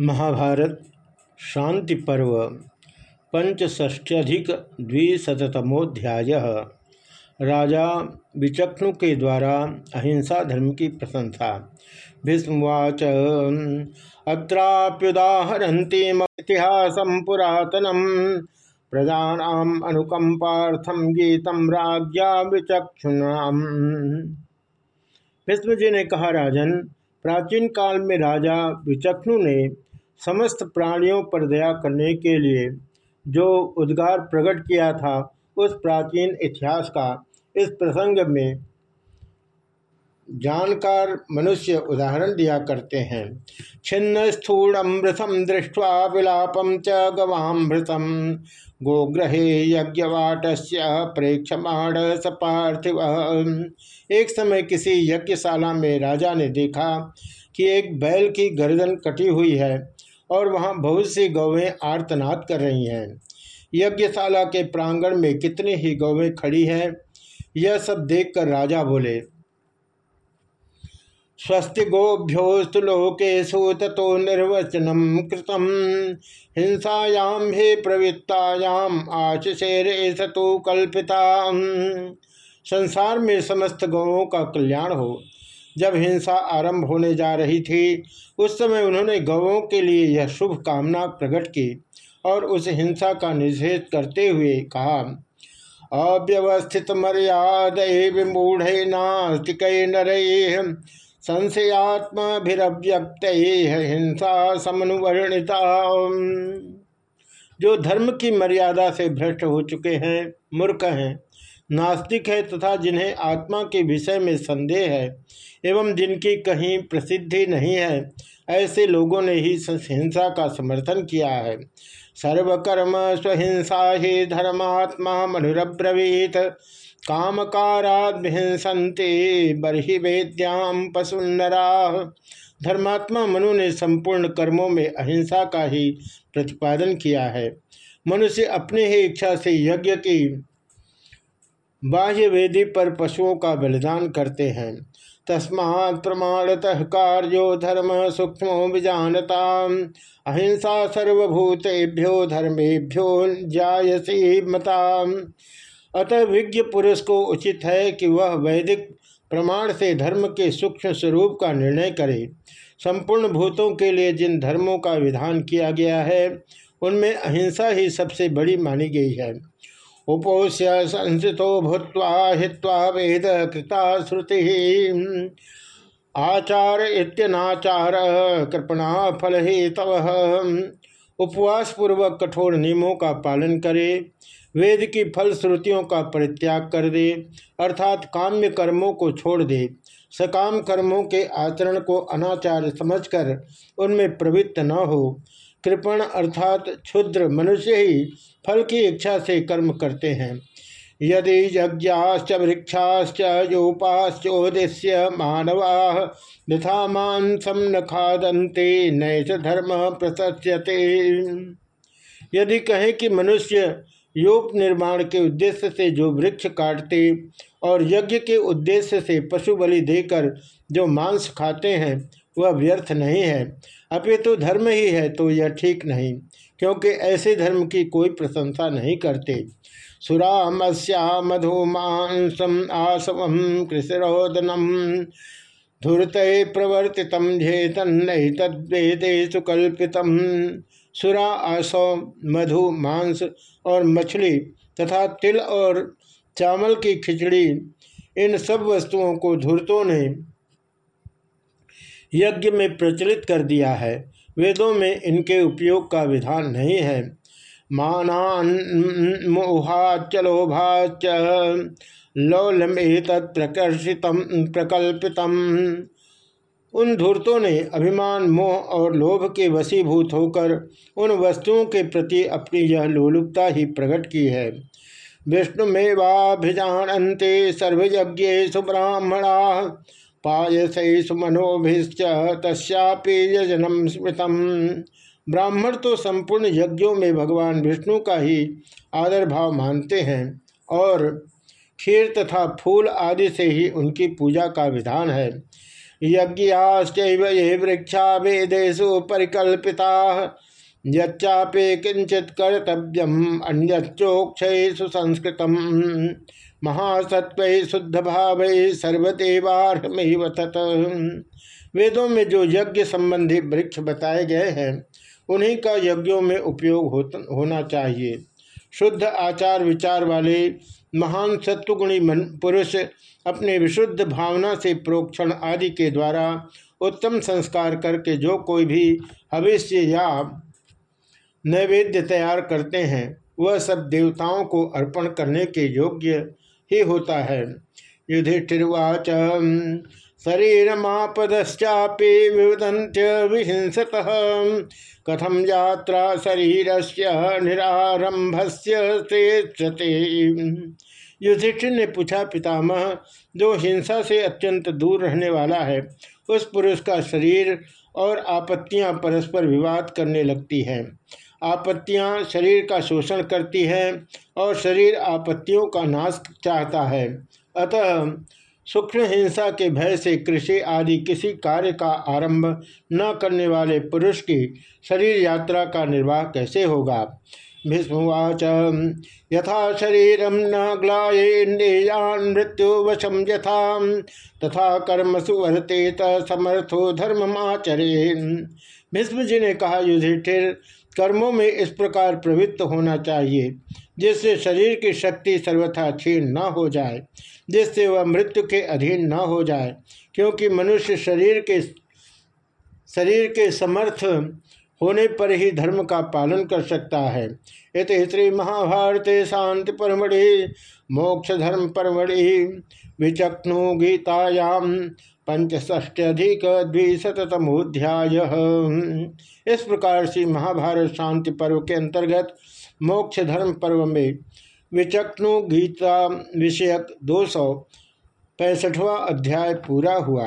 महाभारत, शांति पर्व पंचष्ट्यधिक द्विशतमोध्याय राजा विचक्षणु के द्वारा अहिंसा धर्म की प्रशंसा। भीष्मवाच अत्राप्युदाहरती इतिहास पुरातनम। प्रजानाम अनुकंपार्थम गीतम राज्ञा विचक्षुणाम। भीष्म जी ने कहा, राजन, प्राचीन काल में राजा विचक्षणु ने समस्त प्राणियों पर दया करने के लिए जो उद्गार प्रकट किया था, उस प्राचीन इतिहास का इस प्रसंग में जानकार मनुष्य उदाहरण दिया करते हैं। छिन्न स्थूलमृतम दृष्टवा विलापम च गवामृतम। गोग्रहे यज्ञवाट प्रेक्षमाण सपार्थिव एक समय किसी यज्ञशाला में राजा ने देखा कि एक बैल की गर्दन कटी हुई है। और वहाँ बहुत सी गौवें आर्तनाद कर रही हैं। यज्ञशाला के प्रांगण में कितनी ही गौवें खड़ी हैं, यह सब देखकर राजा बोले स्वस्ति गोभ्योस्तु लोकेशु निर्वचनम कृतम हिंसायाम हे प्रवृत्तायाम आशिषेरे सतु कल्पिता। संसार में समस्त गौों का कल्याण हो। जब हिंसा आरंभ होने जा रही थी, उस समय उन्होंने गौों के लिए यह शुभ कामना प्रकट की और उस हिंसा का निषेध करते हुए कहा, अव्यवस्थित मर्याद विमूढ़ नास्तिक नर संशयात्मभिव्यक्त हिंसा समनुवर्णिता। जो धर्म की मर्यादा से भ्रष्ट हो चुके हैं, मूर्ख हैं। नास्तिक है तथा जिन्हें आत्मा के विषय में संदेह है एवं जिनकी कहीं प्रसिद्धि नहीं है, ऐसे लोगों ने ही हिंसा का समर्थन किया है। सर्वकर्म स्वहिंसा ही धर्मात्मा मनुरब्रवीत काम कामकाराहिंसते बर्हि वेद्याम पशुन्नरा धर्मात्मा मनु ने संपूर्ण कर्मों में अहिंसा का ही प्रतिपादन किया है। मनुष्य अपने ही इच्छा से यज्ञ की बाह्य वेदी पर पशुओं का बलिदान करते हैं। तस्मा प्रमाणतः कार्यो धर्म सूक्ष्म विजानता अहिंसा सर्वभूतेभ्यो धर्मेभ्यो जायसी मता अतः विज्ञ पुरुष को उचित है कि वह वैदिक प्रमाण से धर्म के सूक्ष्म स्वरूप का निर्णय करे। संपूर्ण भूतों के लिए जिन धर्मों का विधान किया गया है, उनमें अहिंसा ही सबसे बड़ी मानी गई है। उपोष्य संसितो भूत्वा हित्वा वेद कृता श्रुति आचार इत्यनाचार कृपणा फल ही तव उपवास पूर्वक कठोर नियमों का पालन करे, वेद की फल श्रुतियों का परित्याग कर दे, अर्थात काम्य कर्मों को छोड़ दे, सकाम कर्मों के आचरण को अनाचार समझकर उनमें प्रवृत्त न हो। कृपण अर्थात क्षुद्र मनुष्य ही फल की इच्छा से कर्म करते हैं। यदि यज्ञाश्च, वृक्षाश्च योपाश्चोदिश्य मानवा यथा मांसम न खादंते नैष धर्म प्रशस्यते यदि कहें कि मनुष्य योग निर्माण के उद्देश्य से जो वृक्ष काटते और यज्ञ के उद्देश्य से पशु बलि देकर जो मांस खाते हैं वह व्यर्थ नहीं है। अपितु तो धर्म ही है तो यह ठीक नहीं, क्योंकि ऐसे धर्म की कोई प्रशंसा नहीं करते। सुरामस्या मधुमांसम आसवम कृषिरोदनम धूर्त प्रवर्तित झेतन तद्वेदे सुकल्पितम सुरा आसव मधु, मांस और मछली तथा तिल और चावल की खिचड़ी, इन सब वस्तुओं को धूर्तों ने यज्ञ में प्रचलित कर दिया है। वेदों में इनके उपयोग का विधान नहीं है। मानान मोहाचलोभाच लौलमेत प्रकर्षित प्रकल्पितम। उन धूर्तों ने अभिमान, मोह और लोभ के वशीभूत होकर उन वस्तुओं के प्रति अपनी यह लोलुपता ही प्रकट की है। विष्णुमेवाभिजानते सर्वयज्ञेशु ब्राह्मणा पायसु मनोभिश्च तस्यापि यजनम स्मृतम। ब्राह्मण तो संपूर्ण यज्ञों में भगवान विष्णु का ही आदर भाव मानते हैं और खीर तथा फूल आदि से ही उनकी पूजा का विधान है। यज्ञाश्च ये वृक्षा वेदेशु परिकल्पिता, यच्चापे किंचित कर्तव्यम अन्योक्षु संस्कृत महासत्व शुद्ध भाव सर्वदेवारमेव वेदों में जो यज्ञ संबंधी वृक्ष बताए गए हैं उन्हीं का यज्ञों में उपयोग हो, होना चाहिए। शुद्ध आचार विचार वाले महान सत्वगुणी मन पुरुष अपने विशुद्ध भावना से प्रोक्षण आदि के द्वारा उत्तम संस्कार करके जो कोई भी भविष्य या नैवेद्य तैयार करते हैं वह सब देवताओं को अर्पण करने के योग्य ही होता है। युधिष्ठिर्वाच शरीर विवदंत्य विहिंसत। कथम यात्रा शरीर से निरारंभ से युधिष्ठिर ने पूछा, पितामह, जो हिंसा से अत्यंत दूर रहने वाला है, उस पुरुष का शरीर और आपत्तियाँ परस्पर विवाद करने लगती हैं। आपत्तियाँ शरीर का शोषण करती हैं और शरीर आपत्तियों का नाश चाहता है। अतः सूक्ष्म हिंसा के भय से कृषि आदि किसी कार्य का आरंभ न करने वाले पुरुष की शरीर यात्रा का निर्वाह कैसे होगा? भीष्मवाच, यथा शरीर न ग्लाएन्द्रियान मृत्यु वशम यथा, तथा कर्म सुवर्तेत समर्थो धर्म आचरे भीष्म जी ने कहा, युधिष्ठिर कर्मों में इस प्रकार प्रवृत्त होना चाहिए, जिससे शरीर की शक्ति सर्वथा क्षीण न हो जाए, जिससे वह मृत्यु के अधीन न हो जाए, क्योंकि मनुष्य शरीर के शरीर के समर्थ होने पर ही धर्म का पालन कर सकता है। इत श्री महाभारत शांति परमढ़ि, मोक्ष धर्म परमढ़ि विचक्नु गीतायाम पंचष्ट्यधिक द्विशतमोध्याय इस प्रकार से महाभारत शांति पर्व के अंतर्गत मोक्ष धर्म पर्व में विचक्नु गीता विषयक दो सौ पैंसठवा अध्याय पूरा हुआ।